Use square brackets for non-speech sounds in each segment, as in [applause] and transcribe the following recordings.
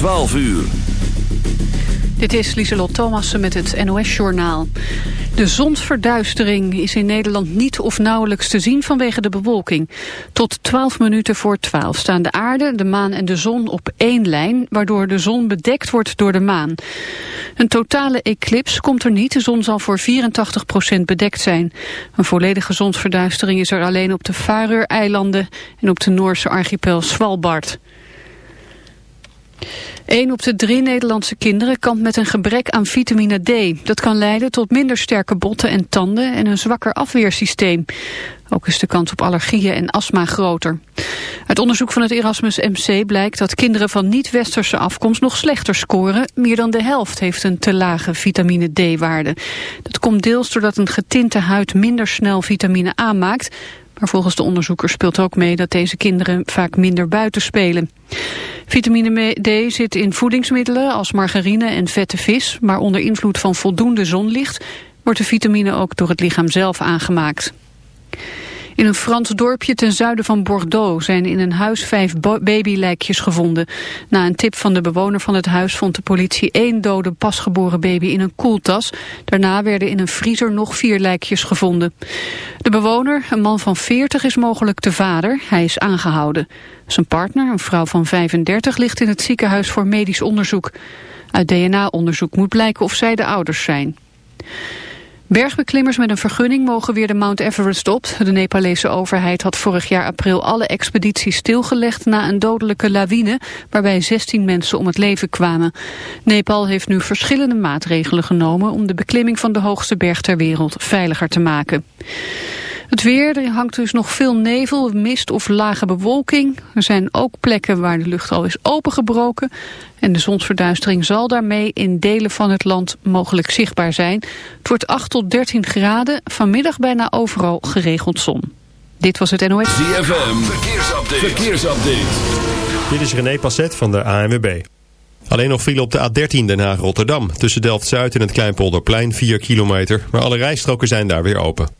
12 uur. Dit is Lieselot Thomassen met het NOS-journaal. De zonsverduistering is in Nederland niet of nauwelijks te zien vanwege de bewolking. Tot 12 minuten voor 12 staan de aarde, de maan en de zon op één lijn... waardoor de zon bedekt wordt door de maan. Een totale eclips komt er niet. De zon zal voor 84% bedekt zijn. Een volledige zonsverduistering is er alleen op de Faroe-eilanden... en op de Noorse archipel Svalbard. Een op de drie Nederlandse kinderen kampt met een gebrek aan vitamine D. Dat kan leiden tot minder sterke botten en tanden en een zwakker afweersysteem. Ook is de kans op allergieën en astma groter. Uit onderzoek van het Erasmus MC blijkt dat kinderen van niet-westerse afkomst nog slechter scoren. Meer dan de helft heeft een te lage vitamine D-waarde. Dat komt deels doordat een getinte huid minder snel vitamine A maakt... Maar volgens de onderzoekers speelt ook mee dat deze kinderen vaak minder buiten spelen. Vitamine D zit in voedingsmiddelen als margarine en vette vis, maar onder invloed van voldoende zonlicht wordt de vitamine ook door het lichaam zelf aangemaakt. In een Frans dorpje ten zuiden van Bordeaux zijn in een huis vijf babylijkjes gevonden. Na een tip van de bewoner van het huis vond de politie één dode pasgeboren baby in een koeltas. Daarna werden in een vriezer nog vier lijkjes gevonden. De bewoner, een man van 40, is mogelijk de vader. Hij is aangehouden. Zijn partner, een vrouw van 35, ligt in het ziekenhuis voor medisch onderzoek. Uit DNA-onderzoek moet blijken of zij de ouders zijn. Bergbeklimmers met een vergunning mogen weer de Mount Everest op. De Nepalese overheid had vorig jaar april alle expedities stilgelegd na een dodelijke lawine waarbij 16 mensen om het leven kwamen. Nepal heeft nu verschillende maatregelen genomen om de beklimming van de hoogste berg ter wereld veiliger te maken. Het weer, er hangt dus nog veel nevel, mist of lage bewolking. Er zijn ook plekken waar de lucht al is opengebroken. En de zonsverduistering zal daarmee in delen van het land mogelijk zichtbaar zijn. Het wordt 8 tot 13 graden, vanmiddag bijna overal geregeld zon. Dit was het NOS. ZFM, verkeersupdate. verkeersupdate. Dit is René Passet van de ANWB. Alleen nog file op de A13 Den Haag-Rotterdam. Tussen Delft-Zuid en het Kleinpolderplein 4 kilometer. Maar alle rijstroken zijn daar weer open.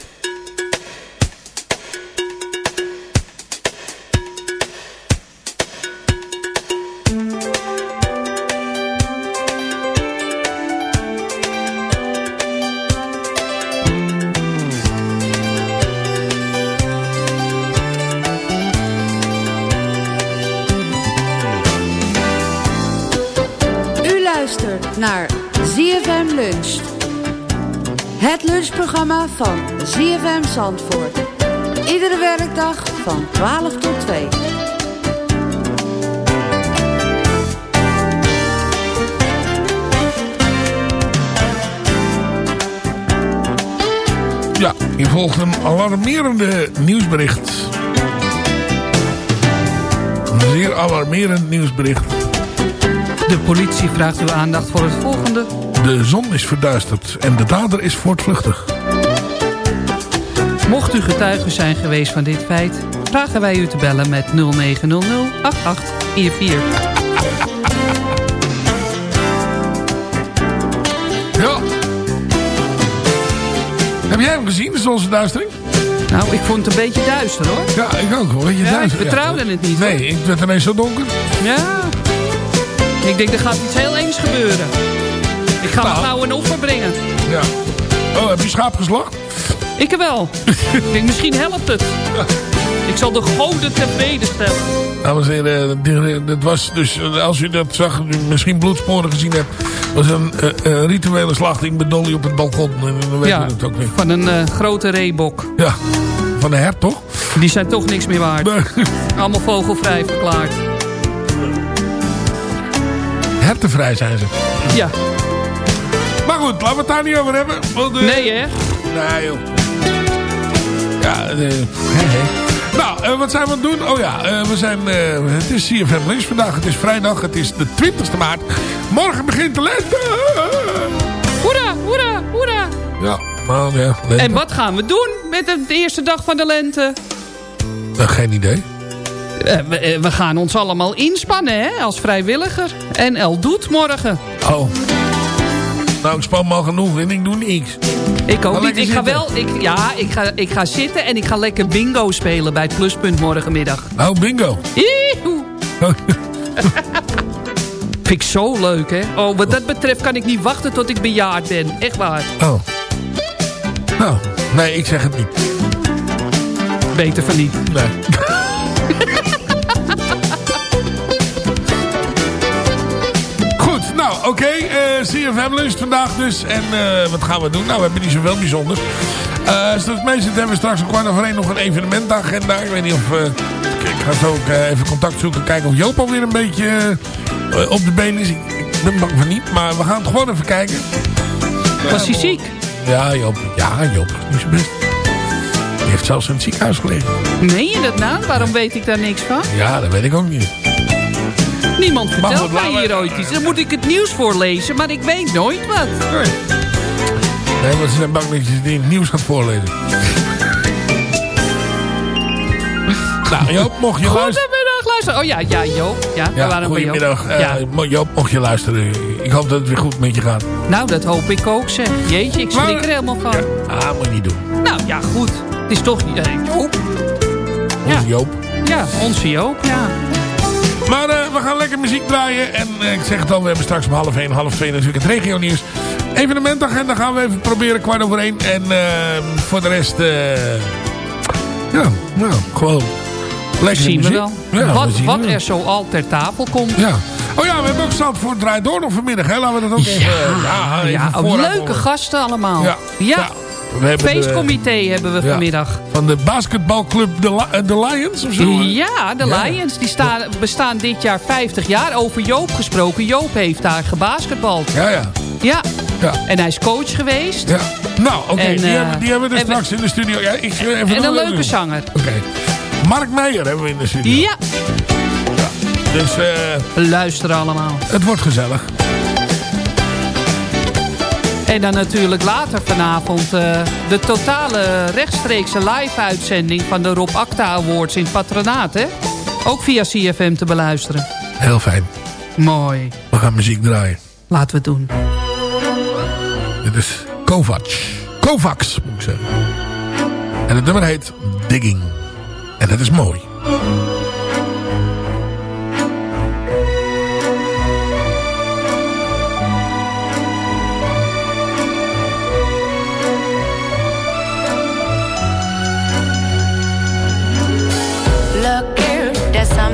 Van ZFM Zandvoort. Iedere werkdag van 12 tot 2. Ja, hier volgt een alarmerende nieuwsbericht. Een zeer alarmerend nieuwsbericht. De politie vraagt uw aandacht voor het volgende. De zon is verduisterd en de dader is voortvluchtig. Mocht u getuige zijn geweest van dit feit... vragen wij u te bellen met 0900 8844. Ja. Heb jij hem gezien, de zonsverduistering? Nou, ik vond het een beetje duister hoor. Ja, ik ook hoor. Je Ja, duister, ik vertrouwde het niet, Nee, ik werd ineens zo donker. Ja. Ik denk, er gaat iets heel engs gebeuren. Ik ga Nou. gauw een offer brengen. Ja. Oh, heb je schaap geslacht? Ik wel. [laughs] ik denk, misschien helpt het. Ik zal de goden tevreden stellen. Dames en heren, dit was dus, als u dat zag, u misschien bloedsporen gezien hebt, was een eh, rituele slachting met Dolly op het balkon. En dan weet Ja, het ook weer. van een eh, grote reebok. Ja, van de hert toch? Die zijn toch niks meer waard. Nee. [laughs] Allemaal vogelvrij verklaard. Hertenvrij zijn ze. Ja. Maar goed, laten we het daar niet over hebben. want, eh, Nee hè? Nee joh. Ja, eh. Nou, eh, wat zijn we aan het doen? Oh ja, eh, we zijn, eh, het is CFM Links vandaag. Het is vrijdag, het is de 20e maart. Morgen begint de lente. Hoera, hoera, hoera. Ja, nou ja, lente. En wat gaan we doen met de eerste dag van de lente? Geen idee. We, we gaan ons allemaal inspannen hè, als vrijwilliger. En El doet morgen. Oh. Nou, ik span me al genoeg en ik doe niks. Ik ook niet. Ik ga wel, ik, ja, ik ga, ik ga zitten en ik ga lekker bingo spelen bij het pluspunt morgenmiddag. Nou, bingo. [laughs] Vind ik zo leuk, hè? Oh, wat dat betreft kan ik niet wachten tot ik bejaard ben. Echt waar. Oh. Nou, nee, ik zeg het niet. Beter van niet. Nee. Nou, oké. eh, CFM lunch vandaag dus. En eh, wat gaan we doen? Nou, we hebben niet zoveel bijzonders. Als het mee zit, hebben we straks om kwart over één nog een evenementagenda. Ik weet niet of... eh, ik, ga zo ook even contact zoeken. Kijken of Joop alweer een beetje op de been is. Ik, ik ben bang van niet. Maar we gaan het gewoon even kijken. Was hij ziek? Ja, Joop. Ja, Joop. Niet zo best. Die heeft zelfs in het ziekenhuis gelegen. Meen je dat nou? Waarom weet ik daar niks van? Ja, dat weet ik ook niet. Niemand vertelt mij hier ooit iets. Dan moet ik het nieuws voorlezen, maar ik weet nooit wat. Nee. Nee, want ze zijn bang dat je het nieuws gaat voorlezen. [laughs] nou, Joop, mocht je luisteren... Goedemiddag, luister. Oh ja, ja, Joop. Ja, Ja, waren Joop. goedemiddag. Eh, Ja. mo- Joop, mocht je luisteren. Ik hoop dat het weer goed met je gaat. Nou, dat hoop ik ook, zeg. Jeetje, ik schrik er helemaal van. Ah, moet je niet doen. Nou, ja, goed. Het is toch eh, Joop. Onze Ja. Joop. Ja, onze Joop, ja. Maar eh, we gaan lekker muziek draaien. En eh, ik zeg het al, we hebben straks om half één, half twee natuurlijk het regio nieuws. Evenementagenda gaan we even proberen, kwart over één. En eh, voor de rest, eh, ja, nou, gewoon lekker Zien we wel. Ja, we wat zien wat wel. er zo al ter tafel komt. Ja. Oh ja, we hebben ook Zandvoort draait door nog vanmiddag. Hè? Laten we dat ook even... ja, even ja, leuke horen. gasten allemaal. Ja. Ja, We hebben de- feestcomité hebben we vanmiddag. Van de basketbalclub de, eh, de Lions of zo? Ja, de. Lions die staan, bestaan dit jaar 50 jaar. Over Joop gesproken. Joop heeft daar gebasketbald. Ja, ja. Ja, ja. en hij is coach geweest. ja. Nou, oké, die, eh, hebben, die hebben we dus we- straks in de studio. Ja, ik, eh, even En een leuke doen. zanger. Oké. Mark Meijer hebben we in de studio. Ja, Dus eh, luisteren allemaal. het wordt gezellig. En dan natuurlijk later vanavond eh, de totale rechtstreekse live-uitzending van de Rob Acta Awards in het patronaat. Hè? Ook via CFM te beluisteren. Heel fijn. Mooi. We gaan muziek draaien. Laten we het doen. Dit is Kovacs. Kovacs, moet ik zeggen. En het nummer heet Digging. En dat is mooi.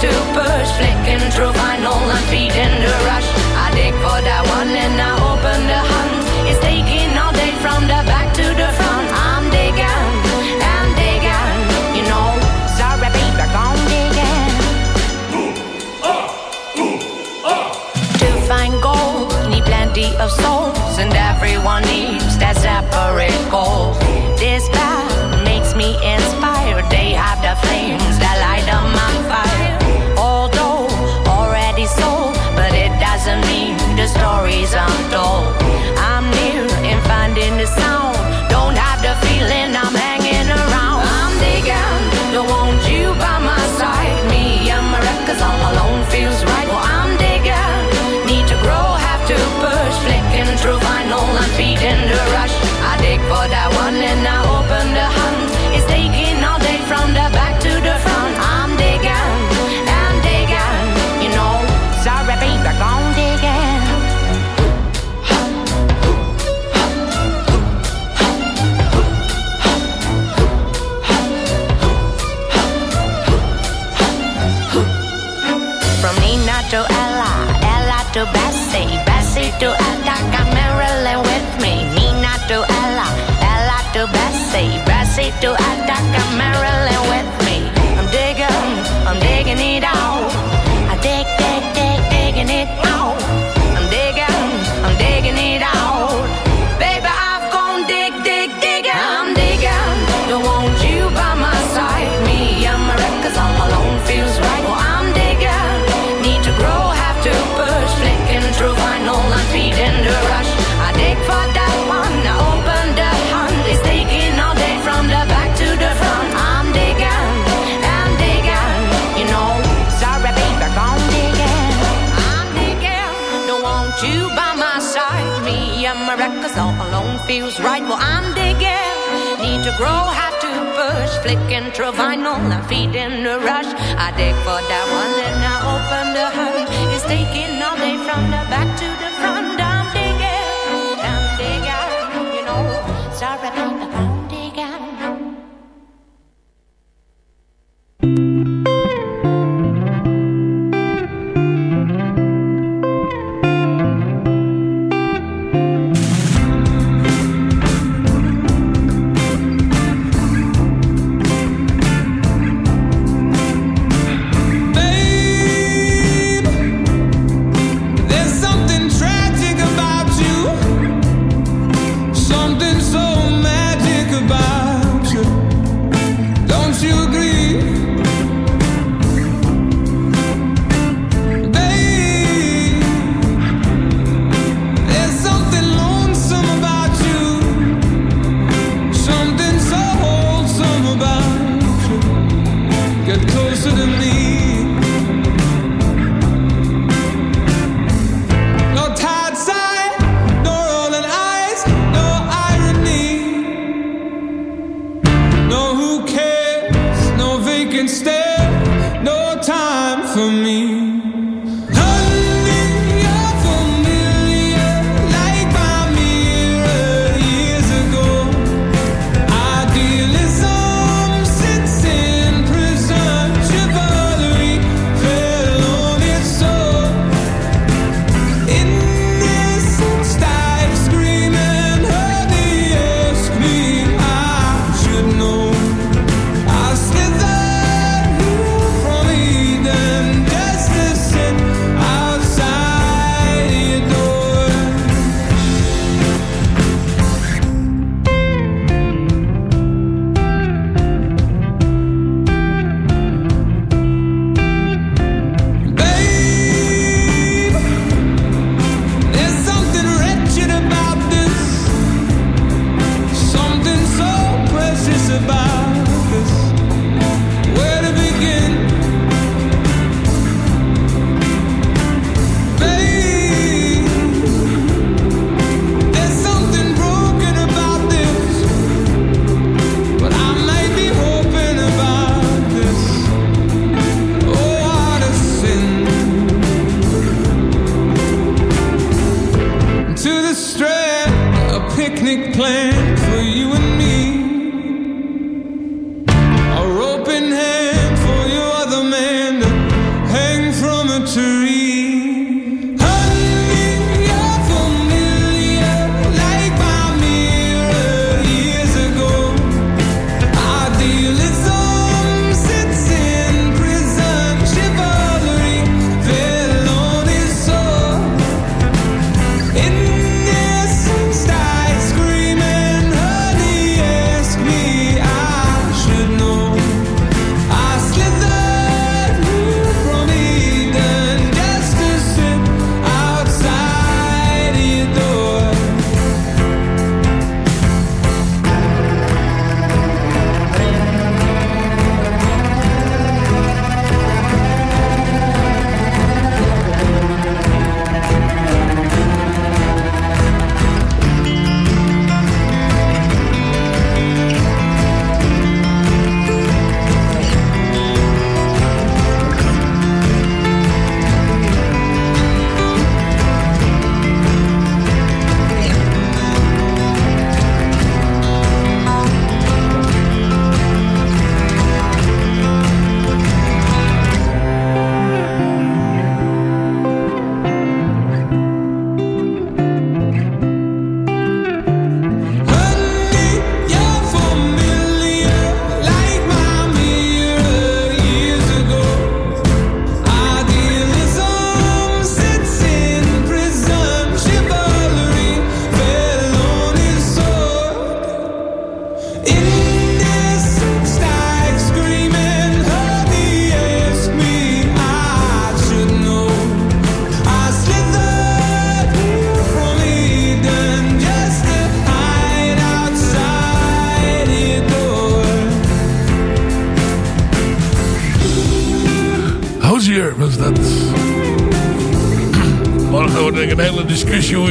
have to push. Flicking through vinyl and feeding the rush. I dig for that one and I open the hunt. It's taking all day from the back to the front. I'm digging, I'm digging, you know. Sorry, baby, I'm digging. To find gold, need plenty of souls, and everyone needs that separate goal. This path makes me inspired. They have the flames I'm dull. I'm new and finding the sound. Flicking through vinyl and feeding the rush. I dig for that one and I open the hunt. It's taking all day from the back to the front. I'm digging, I'm digging, you know. Sorry, baby, I'm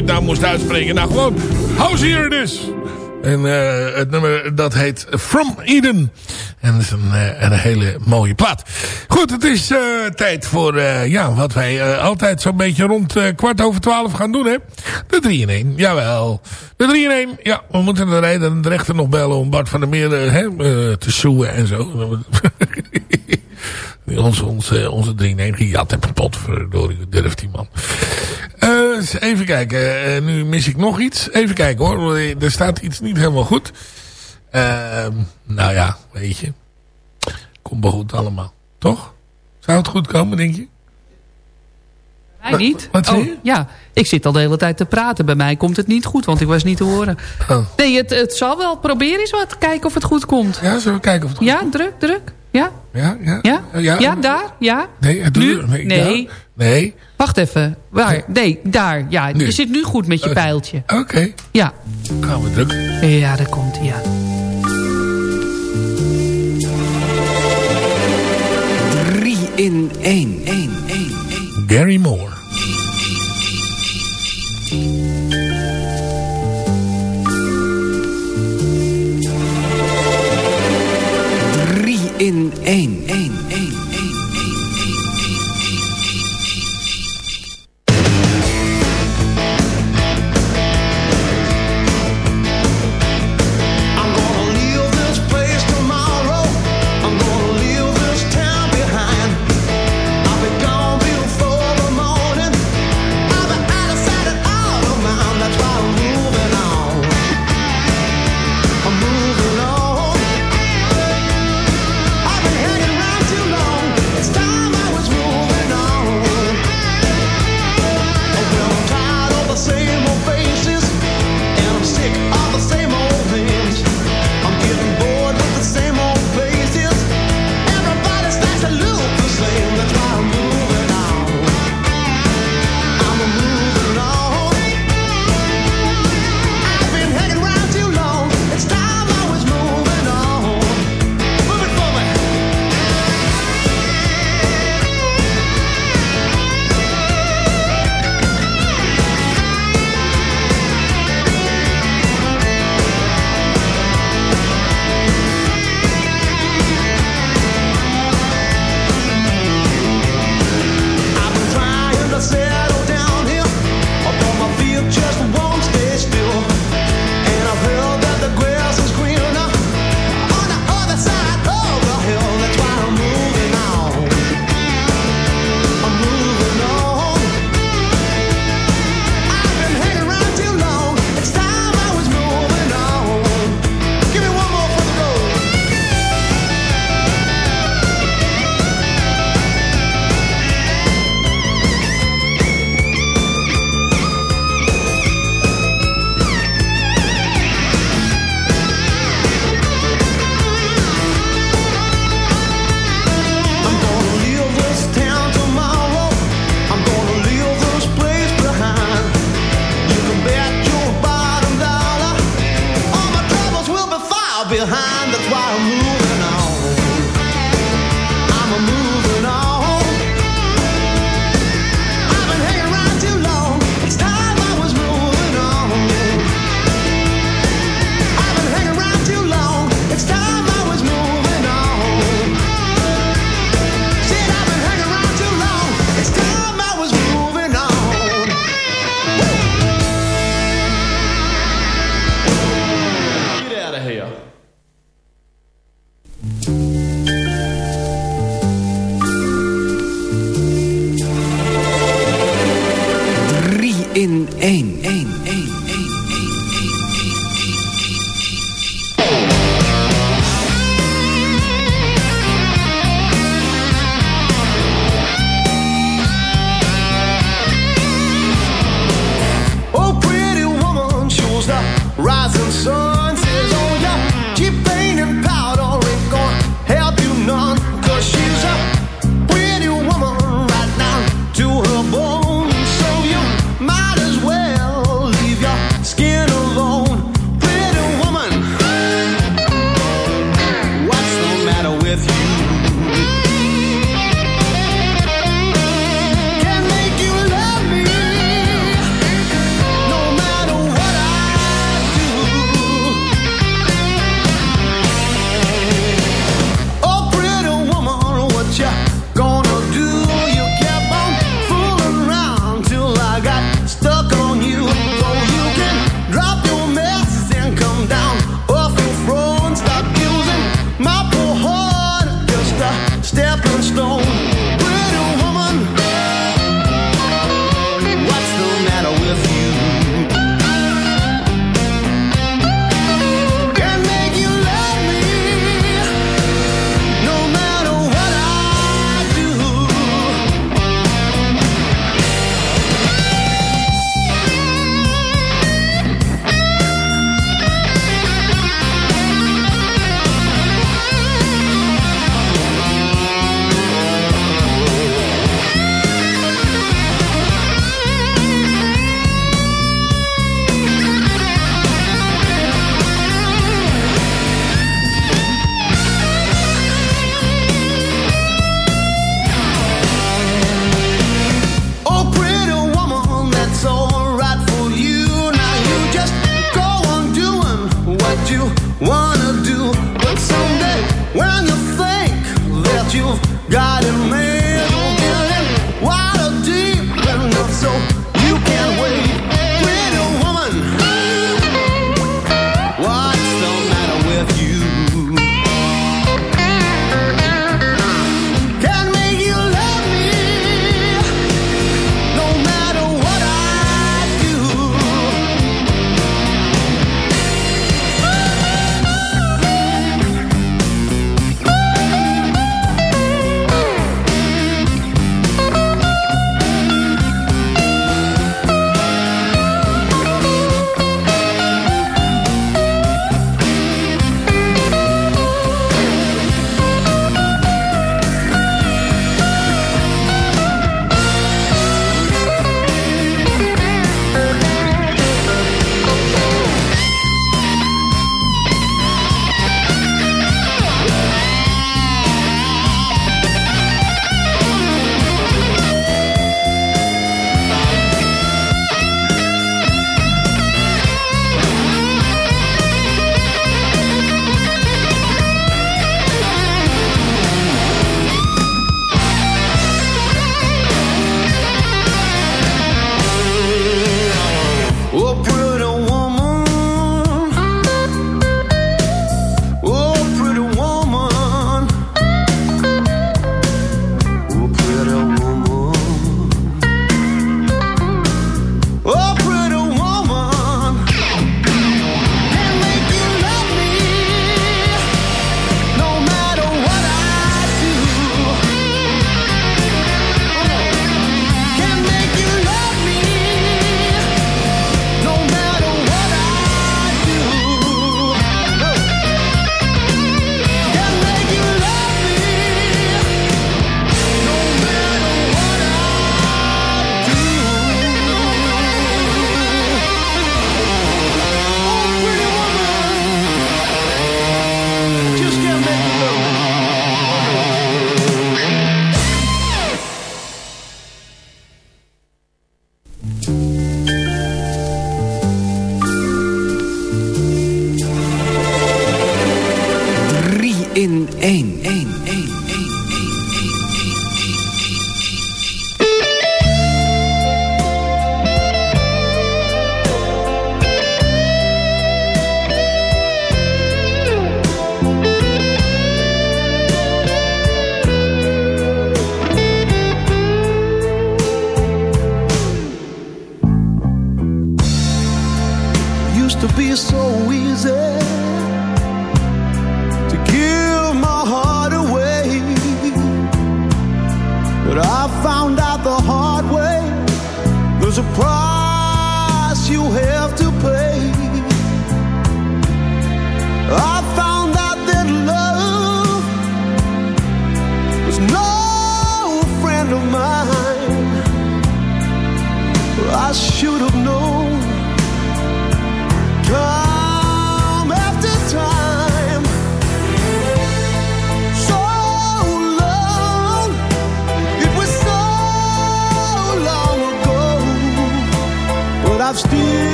het nou moest uitspreken. Nou, gewoon Housier dus. En eh, het nummer dat heet From Eden. En dat is een, eh, een hele mooie plaat. Goed, het is eh, tijd voor ja, wat wij altijd zo'n beetje rond kwart over twaalf gaan doen. Hè? De 3 in 1, jawel. De 3 in 1, ja, we moeten de rijder en de rechter nog bellen om Bart van der Meer hè, te soeën en zo. [laughs] onze, onze, onze 3 in 1 gejat pot, verdorie, durft die man. Eh, even kijken, eh, nu mis ik nog iets. Even kijken hoor, er staat iets niet helemaal goed. Ehm, nou ja, weet je. Komt wel goed allemaal. Toch? Zou het goed komen, denk je? Mij niet. Wat zei oh, je? Ja, ik zit al de hele tijd te praten. Bij mij komt het niet goed, want ik was niet te horen. Oh. Nee, het, het zal wel. Probeer eens wat. Kijken of het goed komt. Ja, zullen we kijken of het goed Ja, druk, druk. Ja? Ja, ja. Ja? Ja, Ja, daar? Ja? Nee, het doet Nu? er- nee, Nee. ja. Nee. Wacht even. Waar? Nee, daar. Ja, Nu. je zit nu goed met je Oké. pijltje. Oké, Ja. gaan we drukken. Ja, daar komt hij, ja. 3 in 1. 1, 1, 1. Gary Moore. In 1. 1,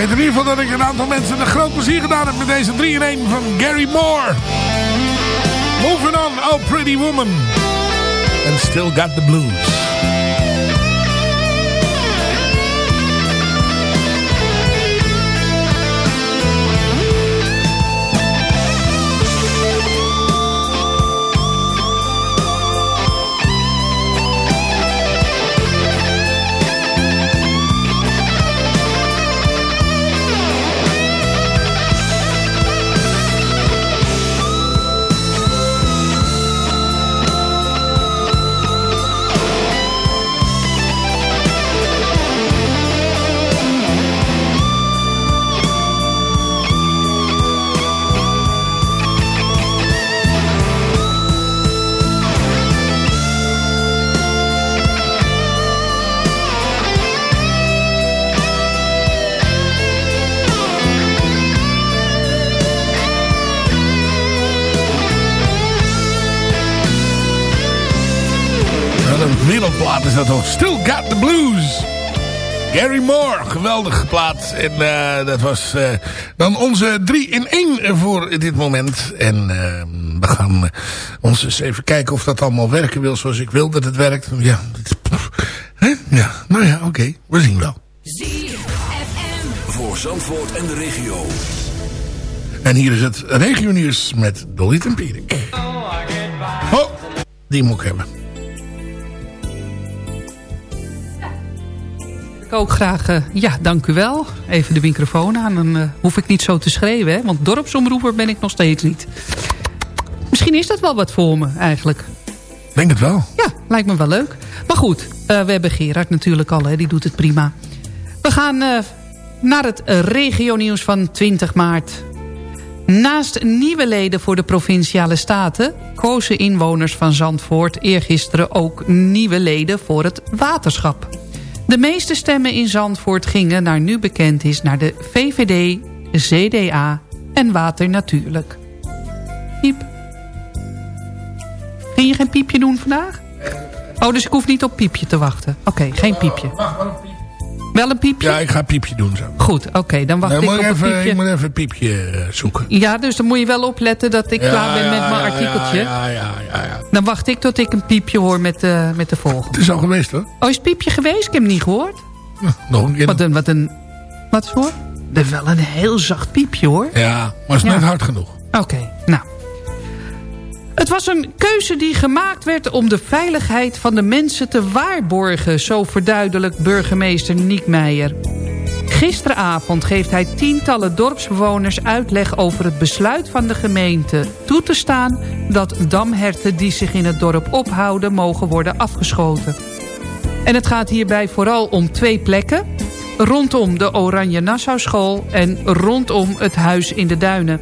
weet in ieder geval dat ik een aantal mensen een groot plezier gedaan heb met deze 3-in-1 van Gary Moore. Moving on, oh pretty woman. And still got the blues. Wereldplaat is dat toch. Still Got the Blues. Gary Moore, geweldig plaat. En eh, dat was eh, dan onze 3 in 1 voor dit moment. En eh, we gaan eh, ons eens even kijken of dat allemaal werken wil zoals ik wil dat het werkt. Ja, ja. nou ja, oké. We zien wel. Voor Zandvoort en de regio. En hier is het regionieuws met Dolly Tempierik. Oh, die moet ik hebben. Ik ook graag, eh, ja, dank u wel. Even de microfoon aan, dan eh, hoef ik niet zo te schreeuwen. Hè? Want dorpsomroeper ben ik nog steeds niet. Misschien is dat wel wat voor me, eigenlijk. Denk het wel. Ja, lijkt me wel leuk. Maar goed, eh, we hebben Gerard natuurlijk al, hè, die doet het prima. We gaan naar het regionieuws van 20 maart. Naast nieuwe leden voor de Provinciale Staten... kozen inwoners van Zandvoort eergisteren ook nieuwe leden voor het waterschap. De meeste stemmen in Zandvoort gingen, naar nu bekend is... naar de VVD, CDA en Water Natuurlijk. Piep. Ging je geen piepje doen vandaag? Oh, dus ik hoef niet op piepje te wachten. Oké, geen piepje. Wel een piepje? Ja, ik ga een piepje doen zo. Goed, oké, dan wacht Nee, ik moet op een even, piepje. ik moet even een piepje eh, zoeken. Ja, dus dan moet je wel opletten dat ik Ja, klaar ben ja, met mijn ja, artikeltje. Ja, ja, ja, ja. Dan wacht ik tot ik een piepje hoor met, eh, met de volgende. Het is al geweest hoor. Oh, is het piepje geweest? Ik heb hem niet gehoord. Nog een keer. Wat een... Wat, een, wat is hoor? Dat is wel een heel zacht piepje hoor. Ja, maar is Ja. net hard genoeg. Oké, nou. Het was een keuze die gemaakt werd om de veiligheid van de mensen te waarborgen... zo verduidelijkt burgemeester Niek Meijer. Gisteravond geeft hij tientallen dorpsbewoners uitleg over het besluit van de gemeente... toe te staan dat damherten die zich in het dorp ophouden mogen worden afgeschoten. En het gaat hierbij vooral om twee plekken. Rondom de Oranje Nassau School en rondom het Huis in de Duinen.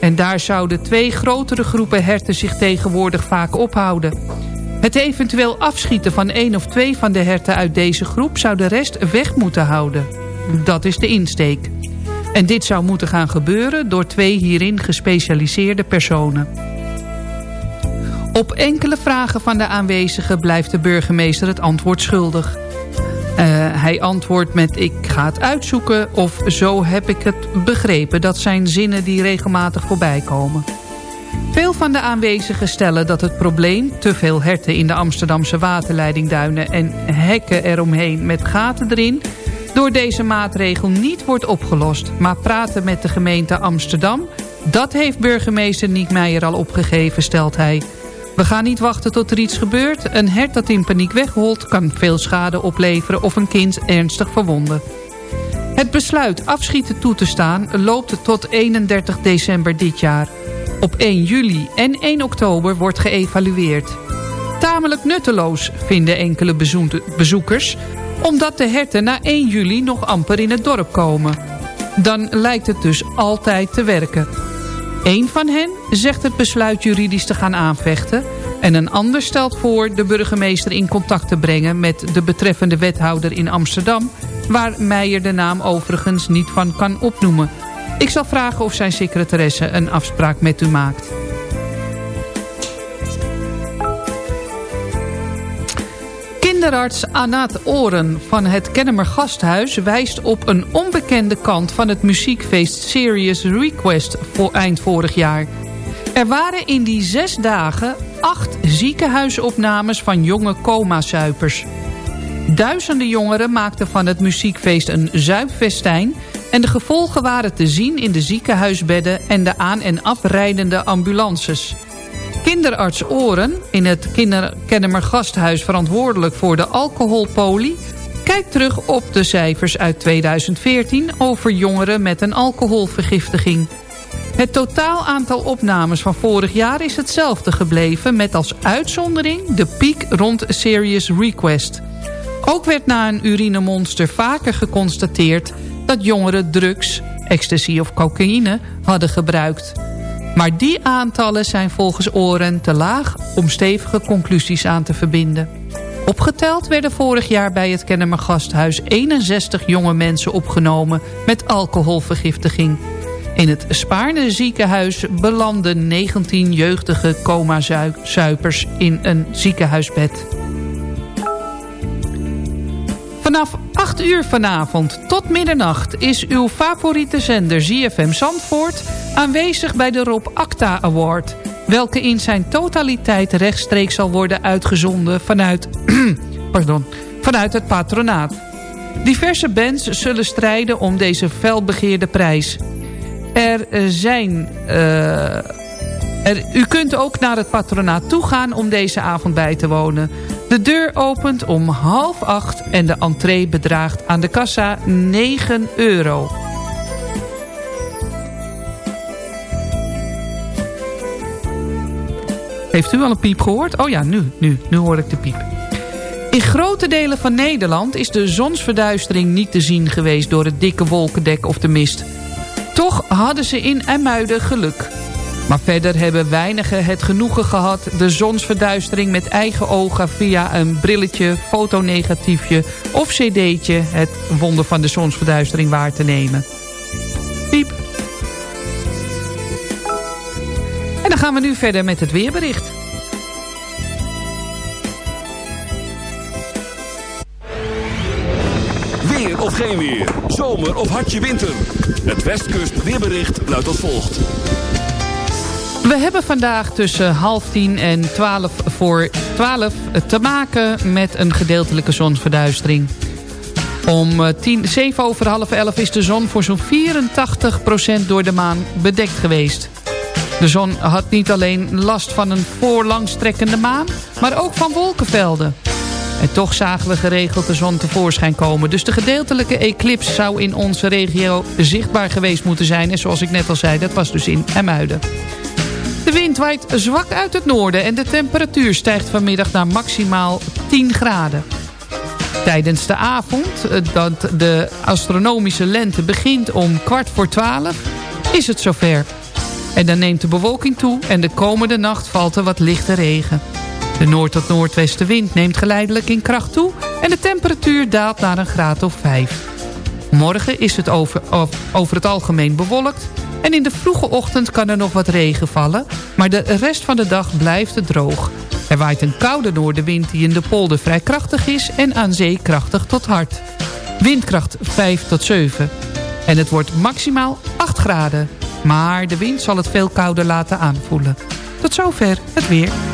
En daar zouden twee grotere groepen herten zich tegenwoordig vaak ophouden. Het eventueel afschieten van één of twee van de herten uit deze groep... zou de rest weg moeten houden. Dat is de insteek. En dit zou moeten gaan gebeuren door twee hierin gespecialiseerde personen. Op enkele vragen van de aanwezigen blijft de burgemeester het antwoord schuldig. Eh, hij antwoordt met ik ga het uitzoeken of zo heb ik het begrepen. Dat zijn zinnen die regelmatig voorbij komen. Veel van de aanwezigen stellen dat het probleem... te veel herten in de Amsterdamse waterleidingduinen... en hekken eromheen met gaten erin... door deze maatregel niet wordt opgelost. Maar praten met de gemeente Amsterdam... dat heeft burgemeester Niek Meijer al opgegeven, stelt hij... We gaan niet wachten tot er iets gebeurt. Een hert dat in paniek wegholt kan veel schade opleveren of een kind ernstig verwonden. Het besluit afschieten toe te staan loopt tot 31 december dit jaar. Op 1 juli en 1 oktober wordt geëvalueerd. Tamelijk nutteloos vinden enkele bezoekers... omdat de herten na 1 juli nog amper in het dorp komen. Dan lijkt het dus altijd te werken. Eén van hen zegt het besluit juridisch te gaan aanvechten... en een ander stelt voor de burgemeester in contact te brengen... met de betreffende wethouder in Amsterdam... waar Meijer de naam overigens niet van kan opnoemen. Ik zal vragen of zijn secretaresse een afspraak met u maakt. Kinderarts Anat Oren van het Kennemer Gasthuis wijst op een onbekende kant van het muziekfeest Serious Request voor eind vorig jaar. Er waren in die zes dagen acht ziekenhuisopnames van jonge coma-zuipers. Duizenden jongeren maakten van het muziekfeest een zuipfestijn... en de gevolgen waren te zien in de ziekenhuisbedden en de aan- en afrijdende ambulances... Kinderarts Oren, in het Kinder Kennemer Gasthuis verantwoordelijk voor de alcoholpolie... kijkt terug op de cijfers uit 2014 over jongeren met een alcoholvergiftiging. Het totaal aantal opnames van vorig jaar is hetzelfde gebleven... met als uitzondering de piek rond Serious Request. Ook werd na een urinemonster vaker geconstateerd... dat jongeren drugs, ecstasy of cocaïne hadden gebruikt... Maar die aantallen zijn volgens Oren te laag om stevige conclusies aan te verbinden. Opgeteld werden vorig jaar bij het Kennemer Gasthuis 61 jonge mensen opgenomen met alcoholvergiftiging. In het Spaarne ziekenhuis belanden 19 jeugdige coma-zuipers in een ziekenhuisbed. Vanaf 8 uur vanavond tot middernacht is uw favoriete zender ZFM Zandvoort... aanwezig bij de Rob Acta Award... welke in zijn totaliteit rechtstreeks zal worden uitgezonden vanuit, [clears throat] pardon, vanuit het patronaat. Diverse bands zullen strijden om deze felbegeerde prijs. Er zijn... eh, er, u kunt ook naar het patronaat toegaan om deze avond bij te wonen. De deur opent om half acht en de entree bedraagt aan de kassa 9 euro. Heeft u al een piep gehoord? Oh ja, nu, nu, nu hoor ik de piep. In grote delen van Nederland is de zonsverduistering niet te zien geweest... door het dikke wolkendek of de mist. Toch hadden ze in Emmuiden geluk. Maar verder hebben weinigen het genoegen gehad... de zonsverduistering met eigen ogen via een brilletje, fotonegatiefje of cd'tje... het wonder van de zonsverduistering waar te nemen. Piep. En dan gaan we nu verder met het weerbericht. Weer of geen weer. Zomer of hartje winter. Het Westkust weerbericht luidt als volgt. We hebben vandaag tussen half tien en twaalf voor twaalf te maken met een gedeeltelijke zonsverduistering. Om eh, tien, zeven over half elf is de zon voor zo'n 84% door de maan bedekt geweest. De zon had niet alleen last van een voorlangstrekkende maan, maar ook van wolkenvelden. En toch zagen we geregeld de zon tevoorschijn komen. Dus de gedeeltelijke eclipse zou in onze regio zichtbaar geweest moeten zijn. En zoals ik net al zei, dat was dus in Emuiden. De wind waait zwak uit het noorden en de temperatuur stijgt vanmiddag naar maximaal 10 graden. Tijdens de avond, eh, dat de astronomische lente begint om kwart voor twaalf, is het zover. En dan neemt de bewolking toe en de komende nacht valt er wat lichte regen. De noord- tot noordwestenwind neemt geleidelijk in kracht toe... en de temperatuur daalt naar een graad of 5. Morgen is het over, over het algemeen bewolkt... en in de vroege ochtend kan er nog wat regen vallen... maar de rest van de dag blijft het droog. Er waait een koude noordenwind die in de polder vrij krachtig is... en aan zee krachtig tot hard. Windkracht 5 tot 7. En het wordt maximaal 8 graden. Maar de wind zal het veel kouder laten aanvoelen. Tot zover het weer.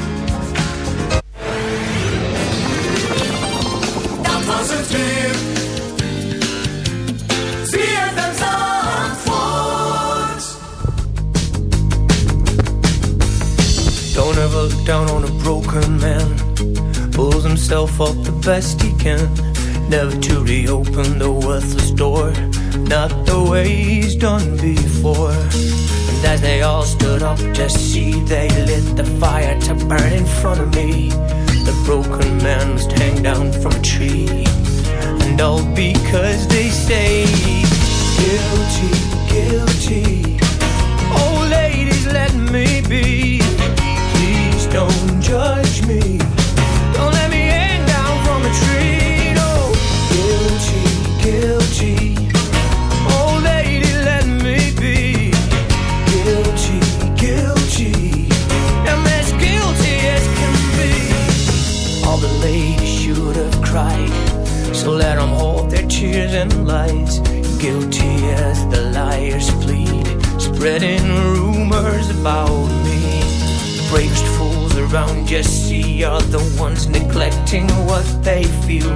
Broken man. Pulls himself up the best he can. Never to reopen the worthless door. Not the way he's done before. And as they all stood up to see, they lit the fire to burn in front of me. The broken man must hang down from a tree. And all because they say, guilty, guilty. Spreading rumors about me. Bravest fools around see are the ones neglecting what they feel.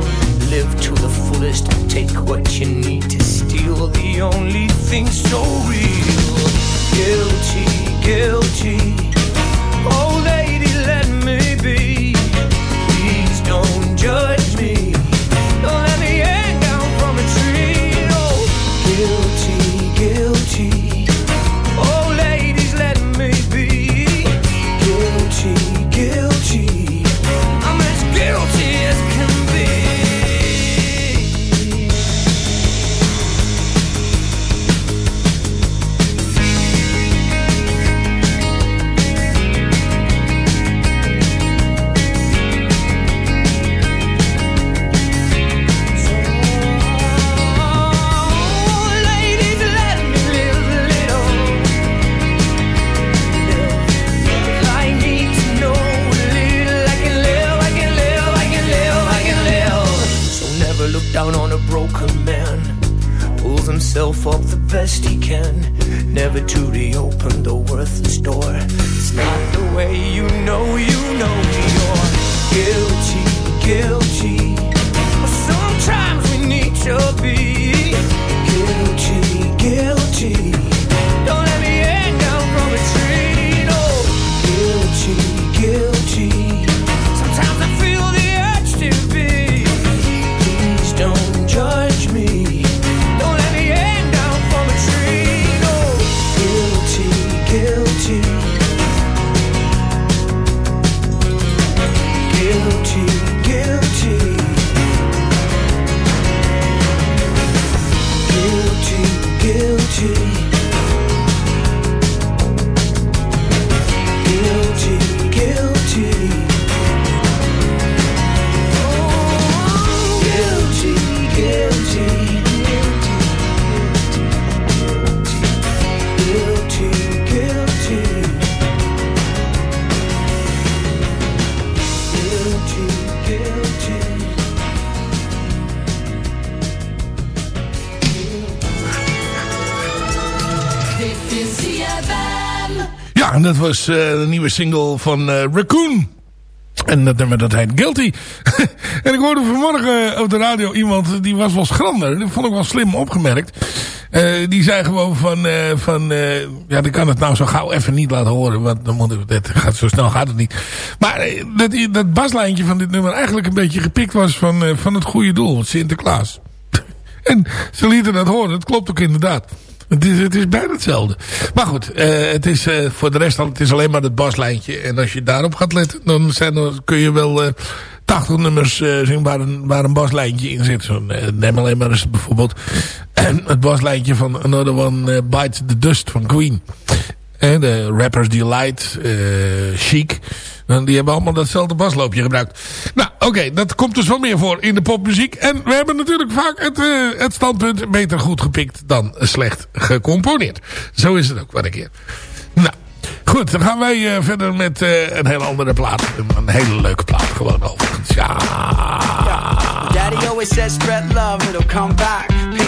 Live to the fullest, take what you need to steal. The only thing so real. Guilty, guilty. Oh, lady, let me be. Please don't judge En dat was eh, de nieuwe single van eh, Raccoon. En dat nummer dat heet Guilty. [laughs] en ik hoorde vanmorgen op de radio iemand, die was wel schrander. Dat vond ik wel slim opgemerkt. Eh, die zei gewoon van, eh, van eh, ja, die kan het nou zo gauw even niet laten horen. Want dan dat gaat, zo snel gaat het niet. Maar eh, dat, dat baslijntje van dit nummer eigenlijk een beetje gepikt was van, eh, van het goede doel. Sinterklaas. [laughs] en ze lieten dat horen. Het klopt ook inderdaad. Het is, het is bijna hetzelfde. Maar goed, eh, het is eh, voor de rest al, het is alleen maar het baslijntje. En als je daarop gaat letten, dan, er, kun je wel eh 80 nummers eh, zien waar een, waar een baslijntje in zit. Zo, neem alleen maar eens bijvoorbeeld [clears throat] het baslijntje van Another One Bites the Dust van Queen. Eh, de Rappers Delight, eh Chic. En die hebben allemaal datzelfde basloopje gebruikt. Nou, oké, dat komt dus wel meer voor in de popmuziek. En we hebben natuurlijk vaak het, eh, het standpunt beter goed gepikt dan slecht gecomponeerd. Zo is het ook wel een keer. Nou, goed, dan gaan wij eh, verder met eh, een hele andere plaat. Een hele leuke plaat gewoon overigens. Ja. Daddy always says spread love, it'll come back.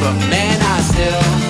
but man, I still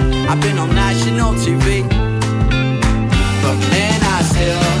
I've been on national TV, but man, I still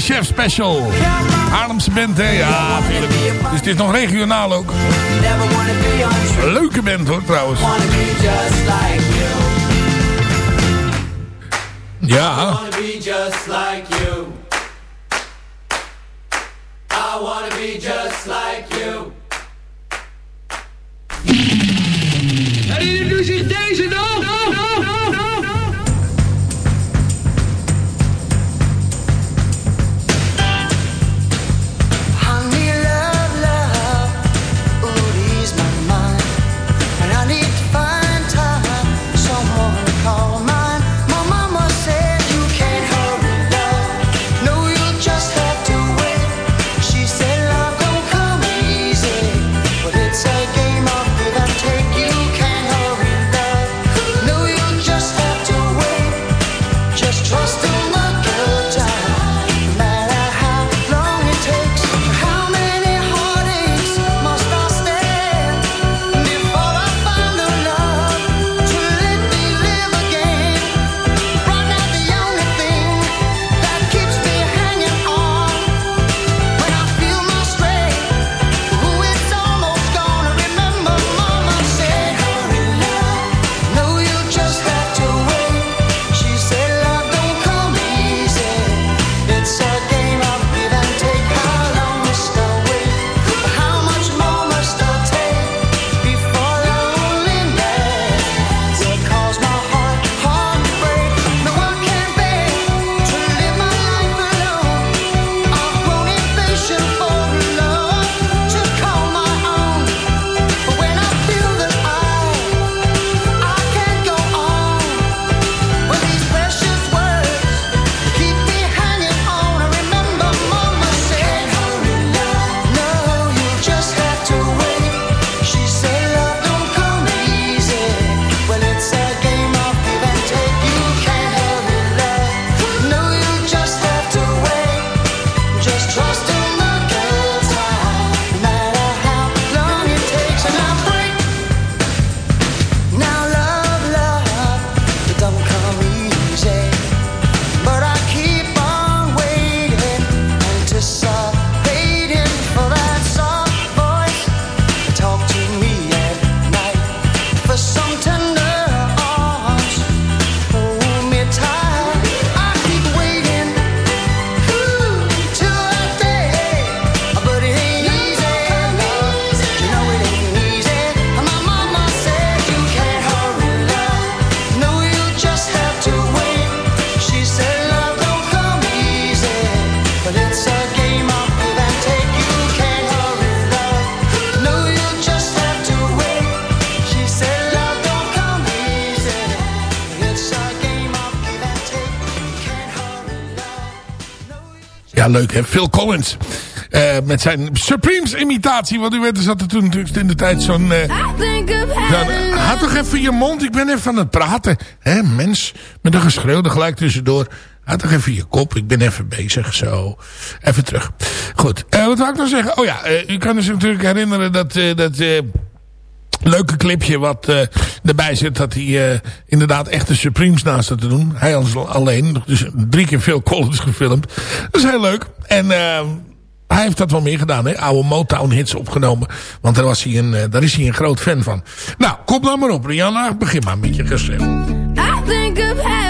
Chef Special. Haarlemse band, hè? Ja, natuurlijk. Dus het is nog regionaal ook. Leuke band, hoor, trouwens. Ja. I be just like hè. Phil Collins. Eh, met zijn Supremes imitatie. Want u weet, er zat er toen natuurlijk in de tijd zo'n... eh, zo'n- Houd toch even je mond. Ik ben even aan het praten. Hè, mens. Met een geschreeuwde gelijk tussendoor. Houd toch even je kop. Ik ben even bezig. Zo. Even terug. Goed. Eh, wat wou ik nou zeggen? Oh ja. u kan zich natuurlijk herinneren dat... dat leuke clipje wat eh, erbij zit. Dat hij eh, inderdaad echt de Supremes naast te doen. Hij alleen. Dus drie keer veel Collins gefilmd. Dat is heel leuk. En eh, hij heeft dat wel meer gedaan. Hè? Oude Motown hits opgenomen. Want daar, was hij een, eh, daar is hij een groot fan van. Nou, kom dan maar op. Rihanna, begin maar met je geschreeuw. I think I've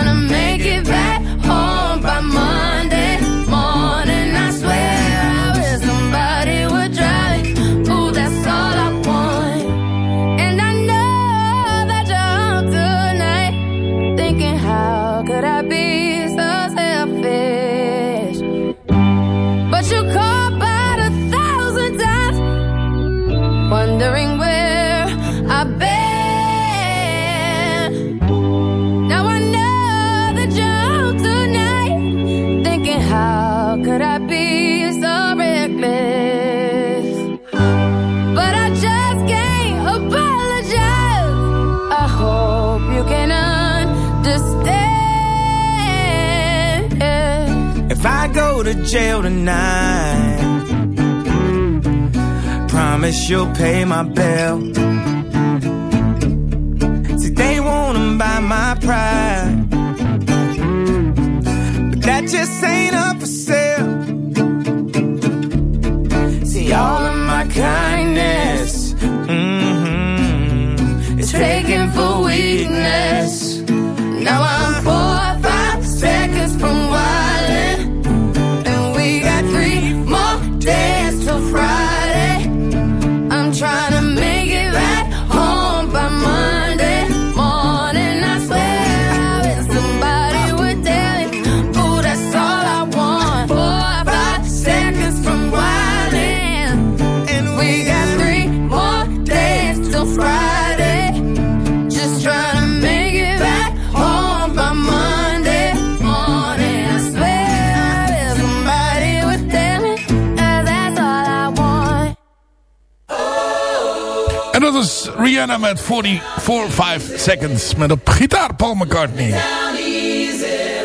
Seconds met op gitaar Paul McCartney.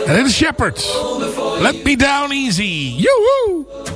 En dit is Shepherds. Let me down easy. Joehoe!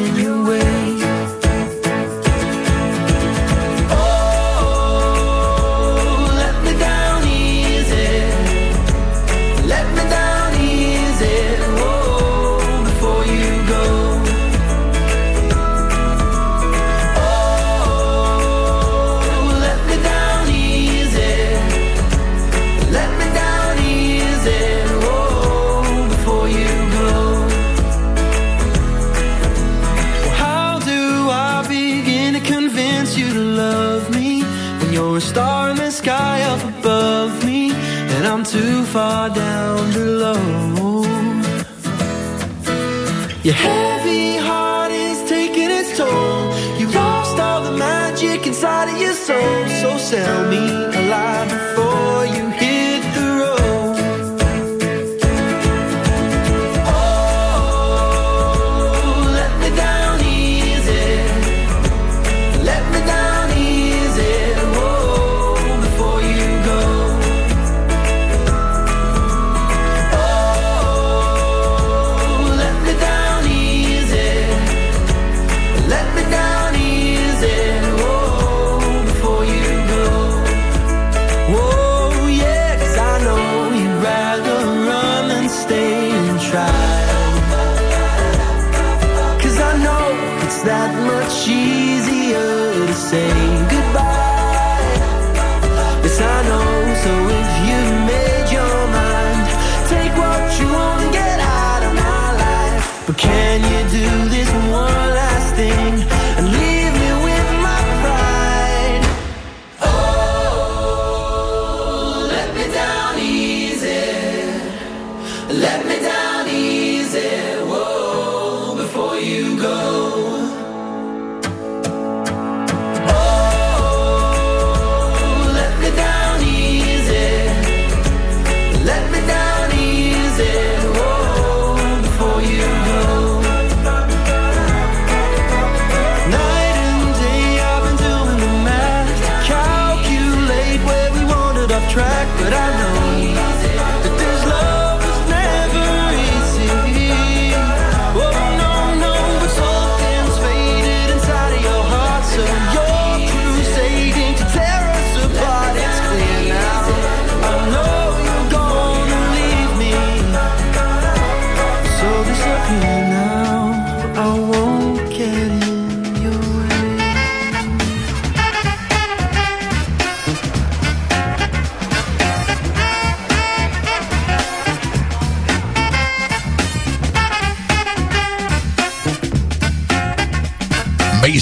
tell me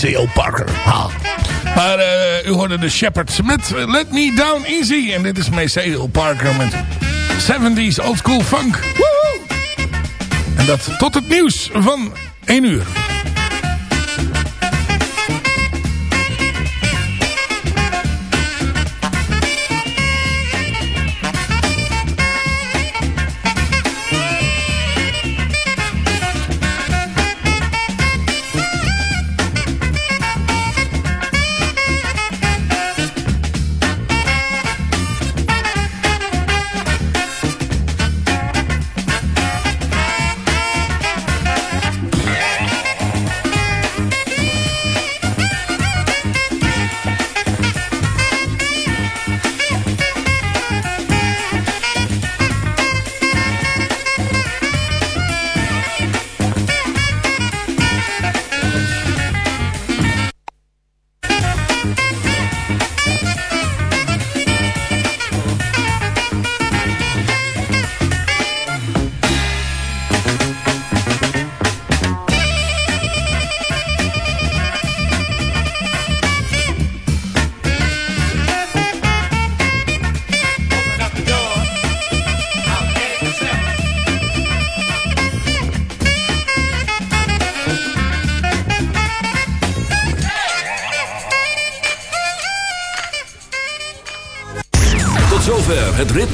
Maceo Parker. Ha. Maar eh, u hoorde de Shepherds met Let Me Down Easy. En dit is Maceo Parker met 70s old school funk. Woehoe! En dat tot het nieuws van 1 uur.